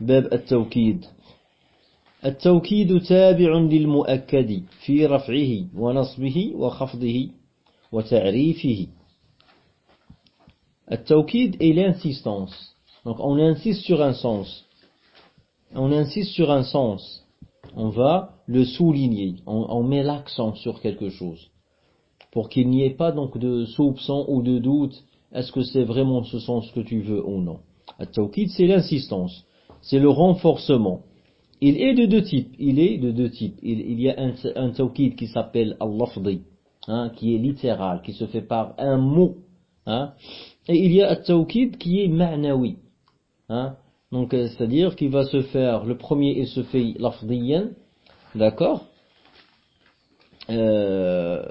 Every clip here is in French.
باب التوكيد التوكيد تابع للمؤكد في رفعه ونصبه وخفضه وتعريفه التوكيد est l'insistance donc on insiste sur un sens on insiste sur un sens on va le souligner on, on met l'accent sur quelque chose pour qu'il n'y ait pas donc de soupçon ou de doute est-ce que c'est vraiment ce sens que tu veux ou non التوكيد c'est l'insistance c'est le renforcement il est de deux types. Il est de deux types. Il, y a un, un qui s'appelle al-lafdi, hein, qui est littéral, qui se fait par un mot. Hein, et il y a un tawkid qui est ma'nawi. Hein, donc, euh, c'est-à-dire qu'il va se faire, le premier il se fait lafdiyan, d'accord, euh,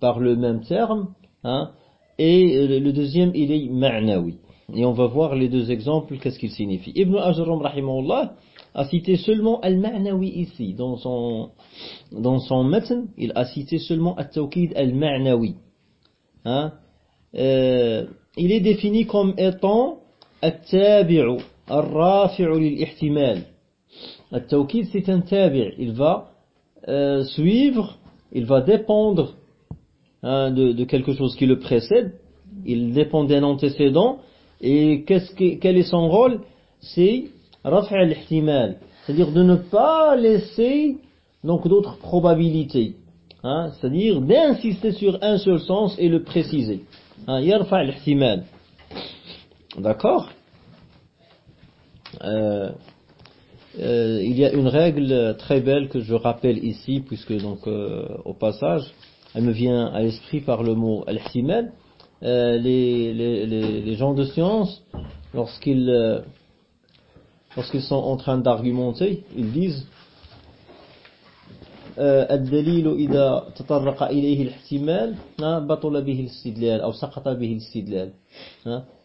par le même terme, et le deuxième il est ma'nawi. Et on va voir les deux exemples, qu'est-ce qu'il signifie. Ibn Ajram, rahimahullah, a cité seulement al-ma'nawi ici, dans son, dans son matn, il a cité seulement al-tawkid al-ma'nawi. Hein? Euh, il est défini comme étant al-tabi'u, al-rafi'u lil-ihtimal. Al-tawkid c'est un tabi', il va euh, suivre, il va dépendre hein, de, de quelque chose qui le précède, il dépend d'un antécédent, et qu'est-ce que, quel est son rôle? C'est c'est-à-dire de ne pas laisser d'autres probabilités. Hein, c'est-à-dire d'insister sur un seul sens et le préciser. Hein, D'accord? Euh, euh, Il y a une règle très belle que je rappelle ici, puisque donc euh, au passage, elle me vient à l'esprit par le mot al-ihtimal. Euh, les, les, les, les, gens de science, lorsqu'ils euh, lorsqu'ils sont en train d'argumenter, ils disent الدليل إذا تطرق إليه الاحتمال بطل به الاستدلال أو سقط به الاستدلال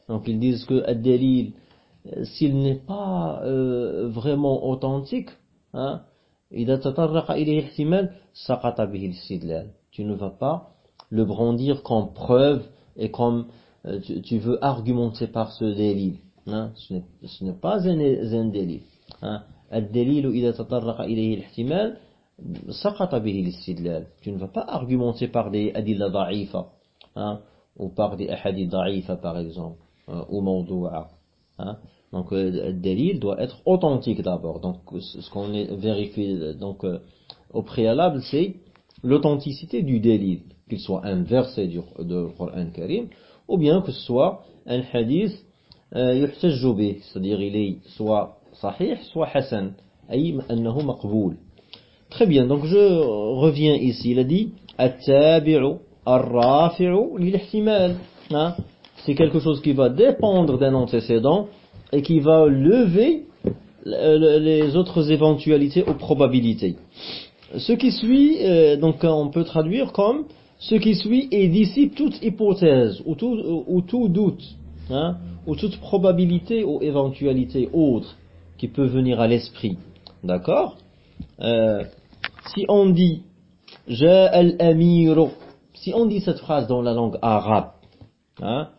donc ils disent que الدليل s'il n'est pas euh, vraiment authentique hein, إذا تطرق إليه الاحتمال سقط به الاستدلال tu ne vas pas le brandir comme preuve et comme euh, tu, tu veux argumenter par ce délit Hein, ce n'est pas un, un délit. Hein. الدليل إذا تطرق إليه الاحتمال سقط به الاستدلال. Tu ne vas pas argumenter par des adilla da'ifa hein, ou par des ahadith da'ifa par exemple euh, ou mawdu'a. Hein. Donc euh, le délit doit être authentique d'abord. Donc ce qu'on vérifie donc euh, au préalable c'est l'authenticité du délit, qu'il soit un verset du, du Coran Karim ou bien que ce soit un hadith يحتج به c'est-à-dire il est soit sahih soit hasan أي أنه مقبول très bien donc je reviens ici il a dit التابع الرافع للاحتمال hein? c'est quelque chose qui va dépendre d'un antécédent et qui va lever les autres éventualités ou probabilités ce qui suit euh, donc on peut traduire comme ce qui suit et dissipe toute hypothèse ou tout, ou tout doute hein, ou toute probabilité ou éventualité autre qui peut venir à l'esprit. D'accord? Euh, Si on dit al amiru si on dit cette phrase dans la langue arabe, hein,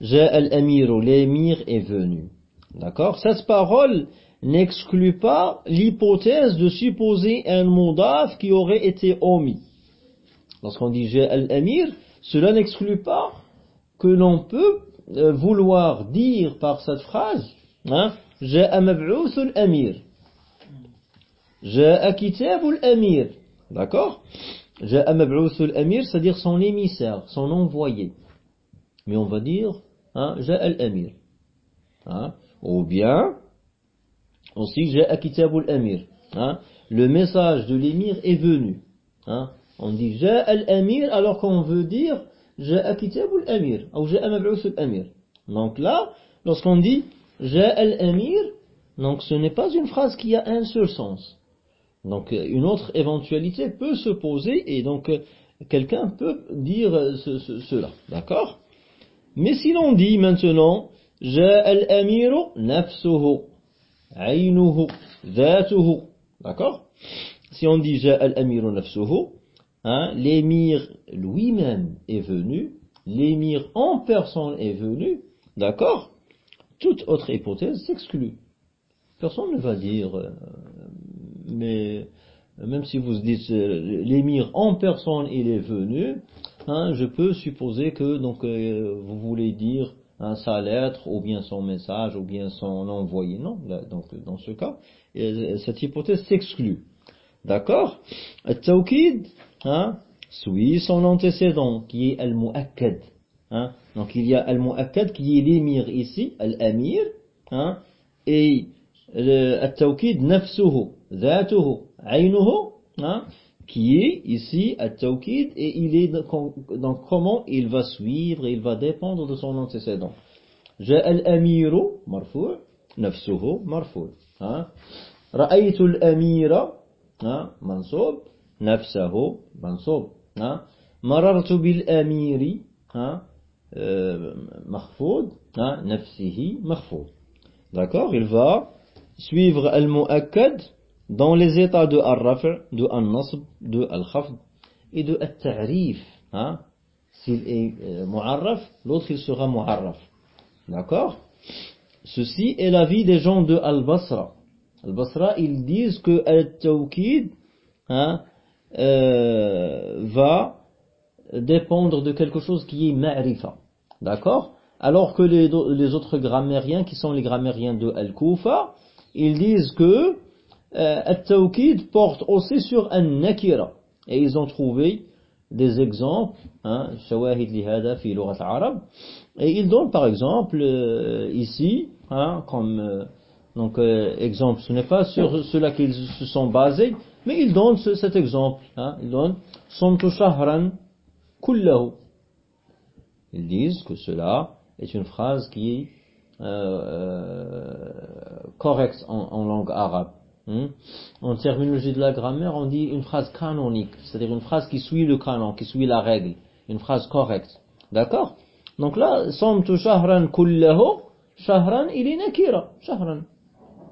al amiru l'émir est venu. D'accord? Cette parole n'exclut pas l'hypothèse de supposer un modaf qui aurait été omis. Lorsqu'on dit j'ai al-amir, cela n'exclut pas que l'on peut euh, vouloir dire par cette phrase hein, j'ai mab'outhul amir. J'ai kitabul amir. D'accord? J'ai mab'outhul amir, c'est-à-dire son émissaire, son envoyé. Mais on va dire hein, j'ai al-amir. Hein Ou bien aussi j'ai kitabul amir. Le message de l'émir est venu. On dit Ja'a al-Amir alors qu'on veut dire Ja'a kitab al-Amir ou Ja'a mab'us al-Amir. Donc là, lorsqu'on dit Ja'a al-Amir, donc ce n'est pas une phrase qui a un seul sens. Donc euh, une autre éventualité peut se poser et donc euh, quelqu'un peut dire euh, cela. D'accord? Mais si l'on dit maintenant Ja'a al-Amir nafsuhu aynuhu. D'accord? Si on dit Ja'a al-Amir Hein, l'émir lui-même est venu, l'émir en personne est venu, d'accord Toute autre hypothèse s'exclut. Personne ne va dire, euh, mais même si vous dites euh, l'émir en personne il est venu, hein, je peux supposer que donc euh, vous voulez dire hein, sa lettre ou bien son message ou bien son envoyé. Non, donc dans ce cas, cette hypothèse s'exclut. D'accord? hein, suit son antécédent qui est Al-Mu'akkad. Hein. Donc il y a Al-Mu'akkad qui est l'émir ici, Al-Amir, hein, et Al-Tawkid nafsuhu, ذاته, aynuhu, hein, qui est ici Al-Tawkid et il est donc comment il va suivre, il va dépendre de son antécédent. جاء الأمير مرفوع نفسه مرفوع ها رأيت الأمير ها منصوب nafsahu mansoub marartu bil amiri mahfoud nafsihi mahfoud d'accord il va suivre al muakkad dans les états de al-raf' de al-nasb de al-khafd et de al-ta'rif s'il est euh, mu'arraf l'autre il sera mu'arraf d'accord ceci est l'avis des gens de al-basra. Al-basra ils disent que al-tawkid euh, va dépendre de quelque chose qui est ma'rifa. D'accord? Alors que les, autres grammairiens, qui sont les grammairiens de Al-Kufa, ils disent que euh, Al-Tawkid porte aussi sur un nakira. Et ils ont trouvé des exemples, hein, et ils donnent par exemple euh, ici, hein, comme euh, donc, euh, exemple, ce n'est pas sur cela qu'ils se sont basés, mais ils donnent ce, cet exemple. Hein, donnent Somtu shahran kullahu. Ils disent que cela est une phrase qui est euh, euh, correcte en, en, langue arabe. Hein. En terminologie de la grammaire, on dit une phrase canonique, c'est-à-dire une phrase qui suit le canon, qui suit la règle, une phrase correcte. D'accord? Donc là, Somtu shahran kullahu, shahran il est nakira, shahran.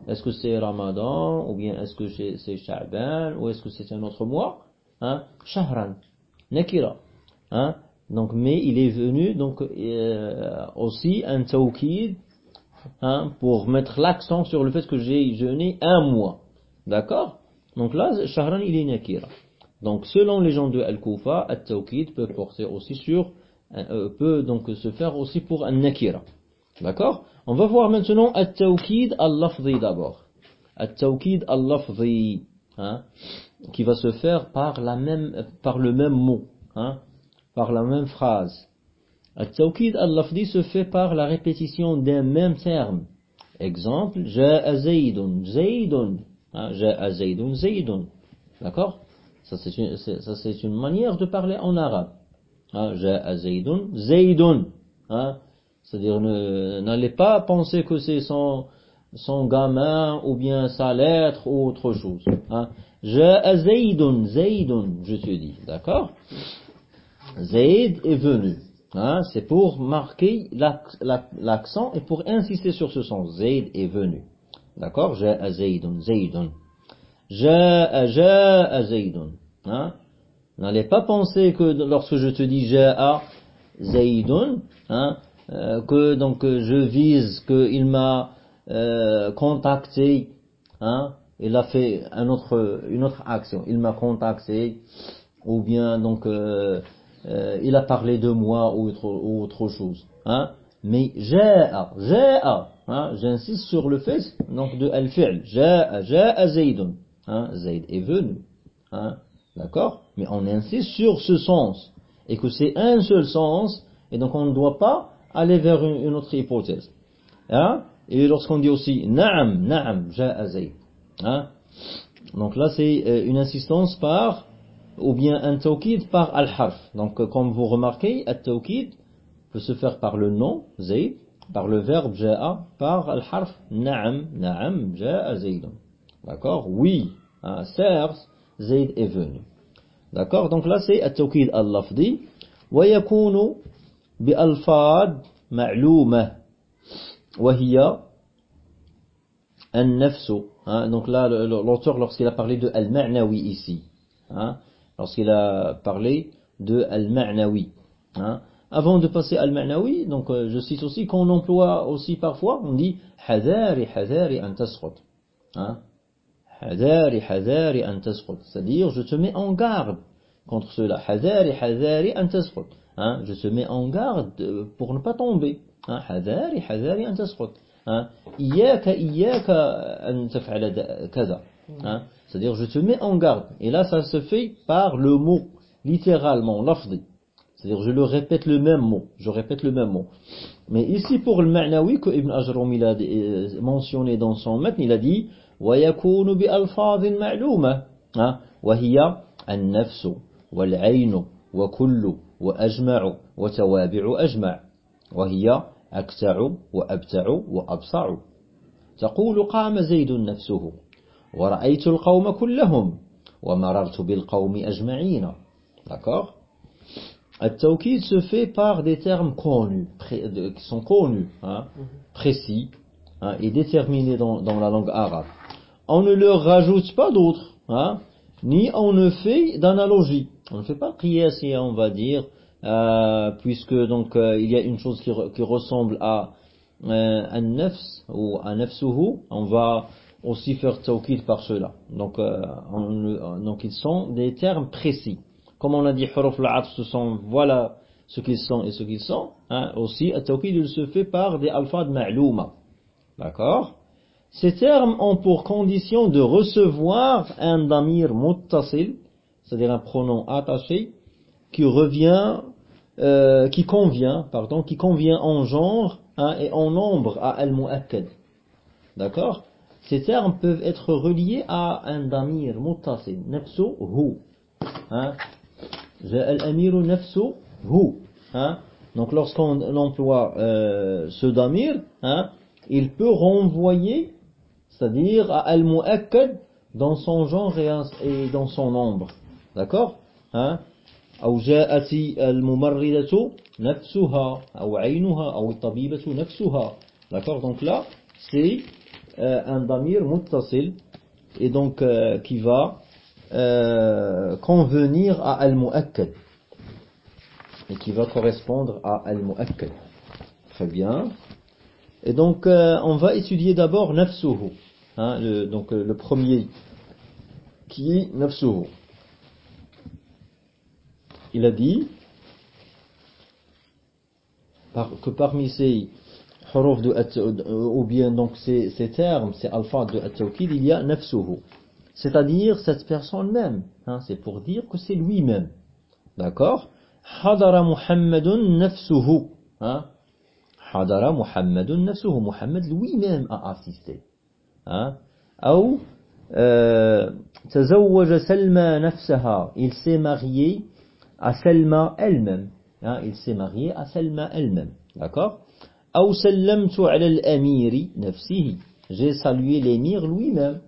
Est-ce que c'est Ramadan ou bien est-ce que c'est Sha'ban ou est-ce que c'est un autre mois hein? Shahran, Nakira. Hein? Donc, mais il est venu donc euh, aussi un tawkid hein, pour mettre l'accent sur le fait que j'ai jeûné un mois. D'accord? Donc là, Shahran, il est Nakira. Donc, selon les gens de Al-Kufa, Al-Tawkid peut porter aussi sur, euh, peut donc se faire aussi pour un Nakira. D'accord? On va voir maintenant At-Tawkid al-Lafzi d'abord. At-Tawkid al-Lafzi, hein, qui va se faire par, la même, par le même mot, hein, par la même phrase. At-Tawkid al-Lafzi se fait par la répétition d'un même terme. Exemple, Ja'a Zaydun, Zaydun, hein, Ja'a Zaydun. D'accord? Ça c'est une, une, manière de parler en arabe. Hein, Ja'a Zaydun, Zaydun. Hein, c'est-à-dire, n'allez pas penser que c'est son, son gamin ou bien sa lettre ou autre chose. Hein. Zaydun, Zaydun, je te dis, d'accord? Zayd est venu. Hein, c'est pour marquer l'accent et pour insister sur ce sens. Zayd est venu. D'accord? Ja'a Zaydun, Zaydun. Ja'a, Ja'a Zaydun. Hein N'allez pas penser que lorsque je te dis Ja'a Zaydun, hein, euh, que donc je vise qu'il m'a euh, contacté, hein, il a fait une autre action, il m'a contacté, ou bien donc euh, il a parlé de moi ou autre, chose. Hein. Mais ja'a, ja'a, hein, j'insiste sur le fait donc de al-fi'l, ja'a, ja'a Zaydun, hein, Zayd est venu, hein, d'accord Mais on insiste sur ce sens, et que c'est un seul sens, et donc on ne doit pas aller vers une, une autre hypothèse. Hein? Et lorsqu'on dit aussi Na'am, Na'am, Ja'a Zayd. Hein? Donc là, c'est euh, une insistance par, ou bien un tawkid par al-harf. Donc, euh, comme vous remarquez, al-tawkid peut se faire par le nom, Zayd, par le verbe Ja'a, par al-harf Na'am, Na'am, Ja'a Zayd. D'accord Oui, hein, certes, Zayd est venu. D'accord Donc là, c'est al-tawkid al-lafdi. ويكون بألفاظ معلومة وهي النفس hein, donc là l'auteur lorsqu'il a parlé de al-ma'nawi ici hein, lorsqu'il a parlé de al-ma'nawi hein, avant de passer al-ma'nawi donc euh, je cite aussi qu'on emploie aussi parfois on dit hadari hadari an tasqut Hein? Hadari, hadari an C'est-à-dire, je te mets en garde contre cela. Hadari, hadari an Hein? Je te mets en garde pour ne pas tomber. Hein? Hadari, hadari an tasqut. Hein? Iyaka, iyaka an taf'ala kaza. Hein? C'est-à-dire, je te mets en garde. Et là, ça se fait par le mot, littéralement, lafdi. C'est-à-dire, je le répète le même mot. Je répète le même mot. Mais ici, pour le ma'nawi que Ibn Ajrum il a euh, mentionné dans son matin, il a dit ويكون بألفاظ معلومة وهي النفس والعين وكل وأجمع وتوابع أجمع وهي أكتع وأبتع وأبصع تقول قام زيد نفسه ورأيت القوم كلهم ومررت بالقوم أجمعين D'accord At-tawkid se fait par des termes connus, qui sont connus, hein, précis hein, et déterminés dans, dans, la langue arabe. On ne leur rajoute pas d'autres, hein, ni on ne fait d'analogie. On ne fait pas prière si on va dire, euh, puisque donc euh, il y a une chose qui, qui ressemble à euh, un nefs ou un nefsuhu, on va aussi faire tawkid par cela. Donc, euh, on, donc ils sont des termes précis. Comme on a dit, huruf ce sont, voilà ce qu'ils sont et ce qu'ils sont. Hein, aussi, at-tawkid, il se fait par des alphas de ma'louma. D'accord? Ces termes ont pour condition de recevoir un damir muttasil, c'est-à-dire un pronom attaché, qui revient, euh, qui convient, pardon, qui convient en genre hein, et en nombre à al-mu'akkad. D'accord? Ces termes peuvent être reliés à un damir muttasil, nafsu hu. Hein al-amiru nafsu hu. Hein Donc lorsqu'on emploie euh, ce damir, il peut renvoyer, c'est-à-dire à al-mu'akkad dans son genre et dans son nombre. D'accord hein أو جاءت الممرضة نفسها أو عينها أو الطبيبة نفسها d'accord donc là c'est euh, un damir muttasil et donc euh, qui va euh, convenir à al-mu'akkad et qui va correspondre à al-mu'akkad. Très bien. Et donc euh, on va étudier d'abord nafsuhu, hein, le, donc euh, le premier qui est nafsuhu. Il a dit par, que parmi ces huruf de ou bien donc ces, ces termes, ces alpha de at il y a nafsuhu c'est-à-dire cette personne même. Hein, c'est pour dire que c'est lui-même. D'accord Hadara Muhammadun nafsuhu. Hein Hadara Muhammadun nafsuhu. Muhammad lui-même a assisté. Hein Ou تزوج سلمى نفسها. Il s'est marié à Selma elle-même. Hein, il s'est marié à Selma elle-même. D'accord? Ou sallamtu ala al-amiri nafsihi. J'ai salué l'émir lui-même.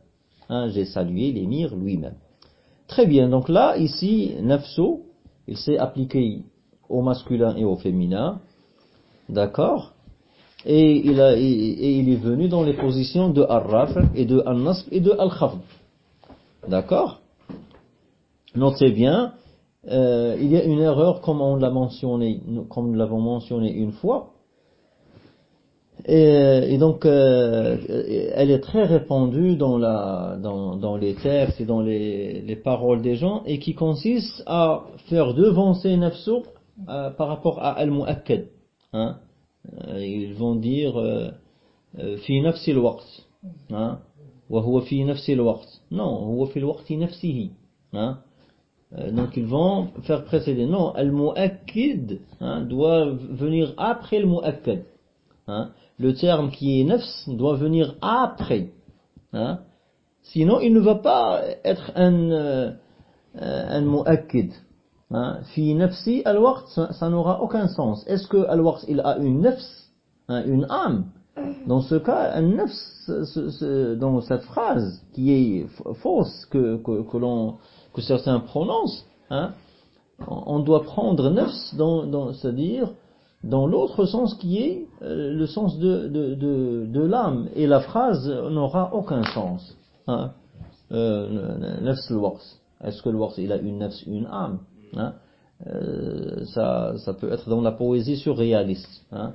Hein, j'ai salué l'émir lui-même. Très bien, donc là, ici, nafsu, il s'est appliqué au masculin et au féminin. D'accord? Et il, est venu dans les positions de Ar-Raf et de al-nasb et de Al-Khafd. D'accord? Notez bien, euh, il y a une erreur comme on l'a mentionné, comme nous l'avons mentionné une fois. Et, donc, euh, elle est très répandue dans, les textes et dans les, paroles des gens, et qui consiste à faire devancer Nafsu euh, par rapport à Al-Mu'akkad. Hein. Euh, ils vont dire fi nafsi al-waqt, hein. wa huwa fi nafsi waqt. Non, huwa fi al-waqti nafsihi. Hein donc ils vont faire précéder non al-mu'akkid hein, doit venir après le mu'akkad hein le terme qui est nefs doit venir après. Hein? Sinon, il ne va pas être un, euh, un mu'akkid. Hein? Fi nafsi al-waqt, ça, n'aura aucun sens. Est-ce que al-waqt, il a une nefs, une âme? Dans ce cas, un nefs, dans cette phrase qui est fausse, que, que, que, certains prononcent, hein, on doit prendre nefs, dans, dans, c'est-à-dire dans l'autre sens qui est euh, le sens de, de, de, de l'âme. Et la phrase n'aura aucun sens. Hein. Euh, Est-ce que le wars il a une nefs, une âme hein? euh, ça, ça peut être dans la poésie surréaliste. Hein.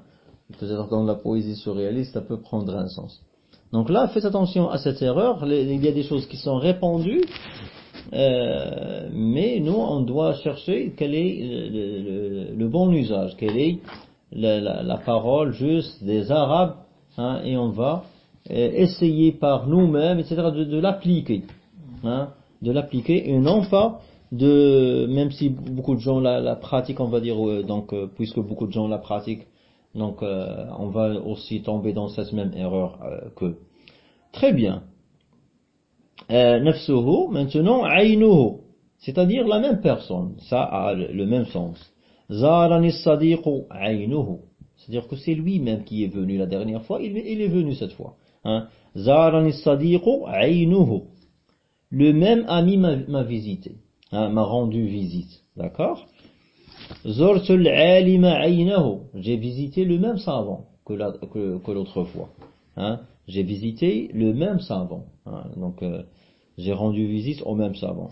Peut-être dans la poésie surréaliste, ça peut prendre un sens. Donc là, faites attention à cette erreur. Il y a des choses qui sont répandues, euh, mais nous, on doit chercher quel est le, bon usage, quelle est la, parole juste des Arabes, hein, et on va euh, essayer par nous-mêmes, etc., de, l'appliquer. Hein, de l'appliquer, et non pas de, même si beaucoup de gens la, la pratiquent, on va dire, euh, donc, puisque beaucoup de gens la pratiquent, donc euh, on va aussi tomber dans cette même erreur euh, que. Très bien. Euh, nafsuhu, maintenant, aynuhu, c'est-à-dire la même personne. Ça a le même sens. Zarani sadiqu aynuhu. C'est-à-dire que c'est lui-même qui est venu la dernière fois, il, est venu cette fois. Hein. Zarani sadiqu aynuhu. Le même ami m'a visité, hein, m'a rendu visite. D'accord? J'ai visité le même savant que l'autre fois. Hein. J'ai visité le même savant. Hein. Donc, euh, j'ai rendu visite au même savant.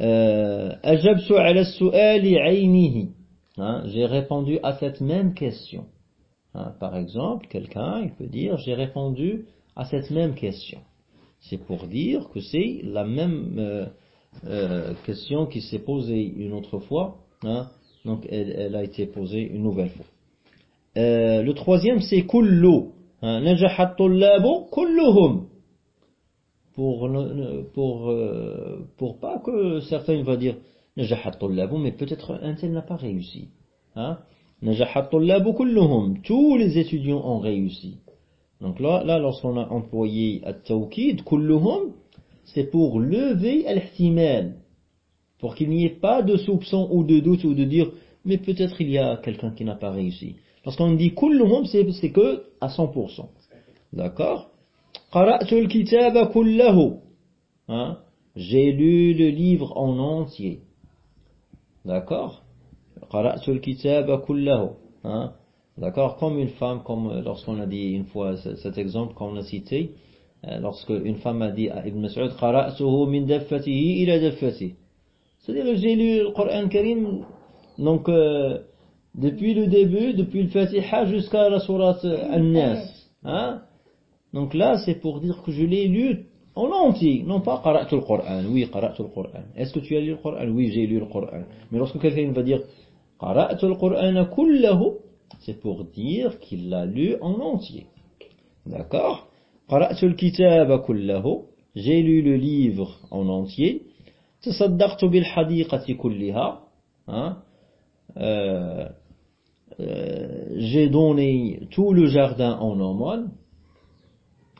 Euh, hein. J'ai répondu à cette même question. Par exemple, quelqu'un, il peut dire, j'ai répondu à cette même question. C'est pour dire que c'est la même euh, question qui s'est posée une autre fois Hein? Donc elle, a été posée une nouvelle fois. Euh, le troisième c'est kullu. Hein? kulluhum. Pour, pour, euh, pour pas que certains vont dire mais peut-être un tel n'a pas réussi. Hein? kulluhum. Tous les étudiants ont réussi. Donc là, là lorsqu'on a employé at-tawkid, kulluhum, c'est pour lever al-ihtimal pour qu'il n'y ait pas de soupçon ou de doute ou de dire mais peut-être il y a quelqu'un qui n'a pas réussi. Lorsqu'on dit kulluhum, c'est que à 100%. D'accord? Hein? J'ai lu le livre en entier. D'accord? Hein? D'accord? Comme une femme, comme lorsqu'on a dit une fois cet exemple qu'on a cité, euh, lorsque une femme a dit à Ibn Mas'ud, min ila c'est-à-dire j'ai lu le Coran Karim donc euh, depuis le début, depuis le Fatiha jusqu'à la sourate An-Nas. Hein? Donc là, c'est pour dire que je l'ai lu en entier, non pas qara'tu Coran. Oui, qara'tu Coran. Est-ce que tu as lu le Coran Oui, j'ai lu le Coran. Mais lorsque quelqu'un va dire qara'tu Coran kullahu, c'est pour dire qu'il l'a lu en entier. D'accord? Qara'tu le kitab kullahu, j'ai lu le livre en entier. تصدقت بالحديقة كلها hein, euh, euh, j'ai donné tout le jardin en aumône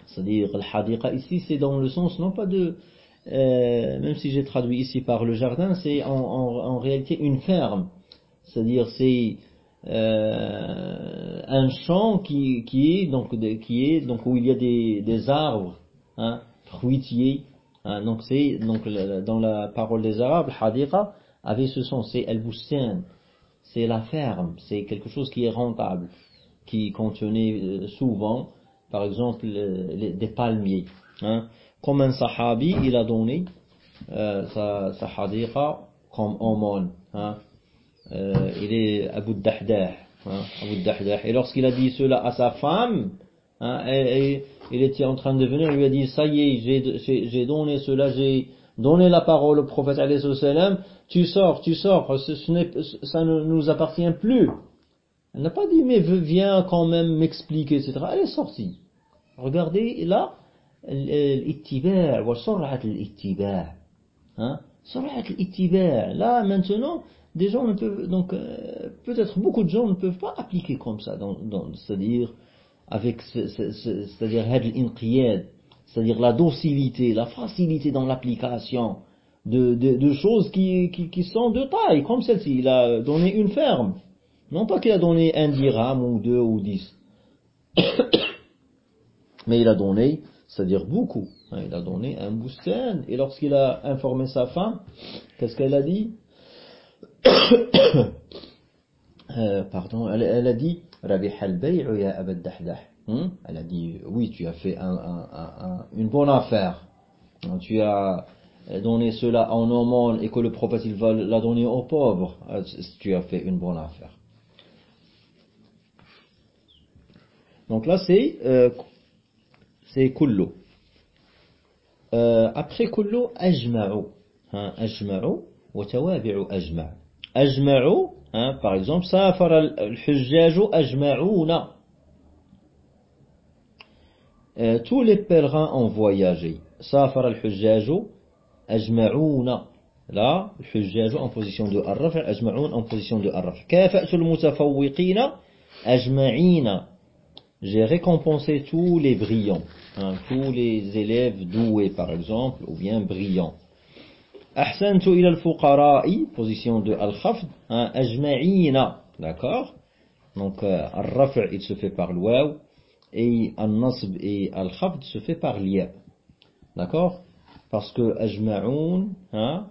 c'est-à-dire le hadiqa ici c'est dans le sens non pas de euh, même si j'ai traduit ici par le jardin c'est en, en, en, réalité une ferme c'est-à-dire c'est euh, un champ qui, qui est donc de, qui est donc où il y a des, des arbres hein, fruitiers Hein, donc c'est donc dans la parole des Arabes, hadiqa avait ce sens, c'est el c'est la ferme, c'est quelque chose qui est rentable, qui contenait euh, souvent, par exemple, des palmiers. Hein. Comme un sahabi, il a donné euh, sa, sa hadiqa comme aumône. Hein. Euh, il est Abu Dahdah. Abu Dahdah. Et lorsqu'il a dit cela à sa femme, hein, et, il était en train de venir, il lui a dit, ça y est, j'ai donné cela, j'ai donné la parole au prophète tu sors, tu sors, ce, ça ne nous appartient plus. Elle n'a pas dit, mais viens quand même m'expliquer, etc. Elle est sortie. Regardez là, l'ittiba' wa sur'at l'ittiba' hein là maintenant des gens ne peuvent donc euh, peut-être beaucoup de gens ne peuvent pas appliquer comme ça c'est-à-dire avec c'est-à-dire c'est-à-dire la docilité, la facilité dans l'application de, choses qui, qui, sont de taille, comme celle-ci. Il a donné une ferme. Non pas qu'il a donné un dirham ou deux ou dix. Mais il a donné, c'est-à-dire beaucoup. Hein, il a donné un boustin. Et lorsqu'il a informé sa femme, qu'est-ce qu'elle a dit euh, Pardon, elle a dit Hmm? Elle a dit, oui, tu as fait une bonne affaire. Tu as donné cela en aumône et que le prophète il va la donner aux pauvres. Euh, tu as fait une bonne affaire. Donc là, c'est euh, c'est kullu. Euh, après kullu, ajma'u. Hein, ajma'u wa tawabi'u ajma'. Ajma'u, Hein, par exemple, Safar al-Hujjaj ajma'una. Euh, tous les pèlerins ont voyagé. Safar al-Hujjaj ajma'una. Là, Hujjaj en position de arraf, ajma'un en position de arraf. Kafa'tu al-mutafawwiqina ajma'ina? J'ai récompensé tous les brillants, hein, tous les élèves doués par exemple, ou bien brillants. أحسنت إلى الفقراء position de الخفض hein, أجمعين d'accord donc euh, الرفع il se fait par le waw et النصب et الخفض se fait par l'ia d'accord parce que أجمعون hein,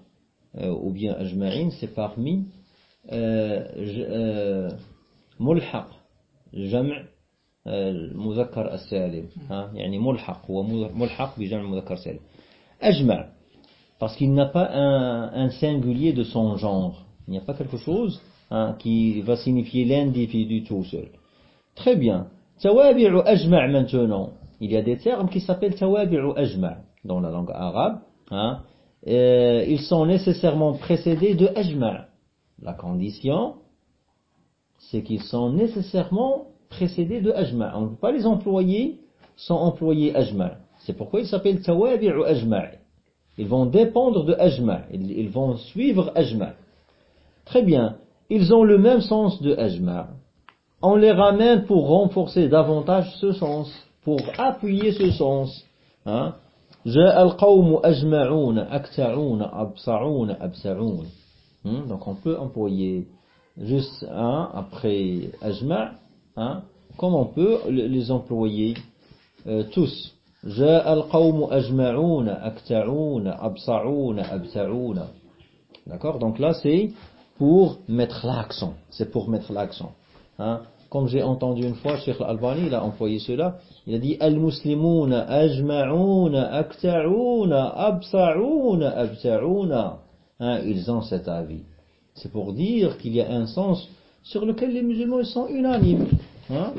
euh, ou bien ajma'in, c'est parmi euh, euh, mulhaq, jam' المذكر السالم ها يعني ملحق هو ملحق بجمع المذكر السالم أجمع parce qu'il n'a pas un, singulier de son genre il n'y a pas quelque chose hein, qui va signifier l'individu tout seul très bien tawabi'u ajma' maintenant il y a des termes qui s'appellent tawabi'u ajma' dans la langue arabe hein, euh, ils sont nécessairement précédés de ajma'. La condition, c'est qu'ils sont nécessairement précédés de ajma'. On ne peut pas les employer sans employer ajma'. C'est pourquoi ils s'appellent tawabi'u ajma'. Ils vont dépendre de ajma. Ils, vont suivre ajma. Très bien. Ils ont le même sens de ajma. On les ramène pour renforcer davantage ce sens, pour appuyer ce sens. Hein? Hmm? Donc on peut employer juste un après ajma, hein, comme on peut les employer euh, tous. جاء القوم أجمعون أكتعون أبصعون أبسعون d'accord donc là c'est pour mettre l'accent c'est pour mettre l'accent hein Comme j'ai entendu une fois, Cheikh Al-Albani, il a employé cela. Il a dit Al-Muslimuna ajma'una akta'una absa'una abta'una. Hein, ils ont cet avis. C'est pour dire qu'il y a un sens sur lequel les musulmans ils sont unanimes. Hein.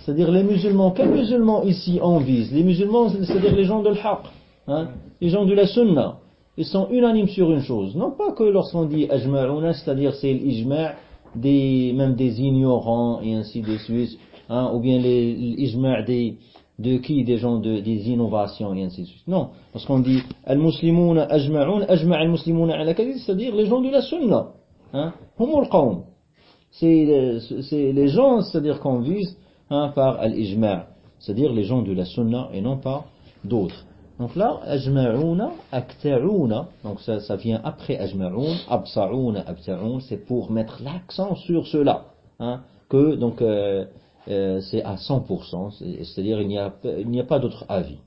C'est-à-dire les musulmans, quels musulmans ici on vise Les musulmans, c'est-à-dire les gens de l'haq, hein, les gens de la sunna. Ils sont unanimes sur une chose. Non pas que lorsqu'on dit ajma'una, c'est-à-dire c'est l'ijma' des, même des ignorants et ainsi de suite, hein, ou bien l'ijma' des, de qui Des gens de, des innovations et ainsi de suite. Non, parce qu'on dit al-muslimuna ajma'un, ajma' al-muslimuna ala c'est-à-dire les gens de la sunna. Hein, c'est les gens, c'est-à-dire qu'on vise par al-ijma', c'est-à-dire les gens de la sunna et non pas d'autres. Donc là, ajma'una, akta'una, donc ça, ça vient après ajma'un, absa'una, abta'un, c'est pour mettre l'accent sur cela, hein, que donc euh, euh, c'est à 100%, c'est-à-dire il n'y a, il n'y a pas d'autre avis.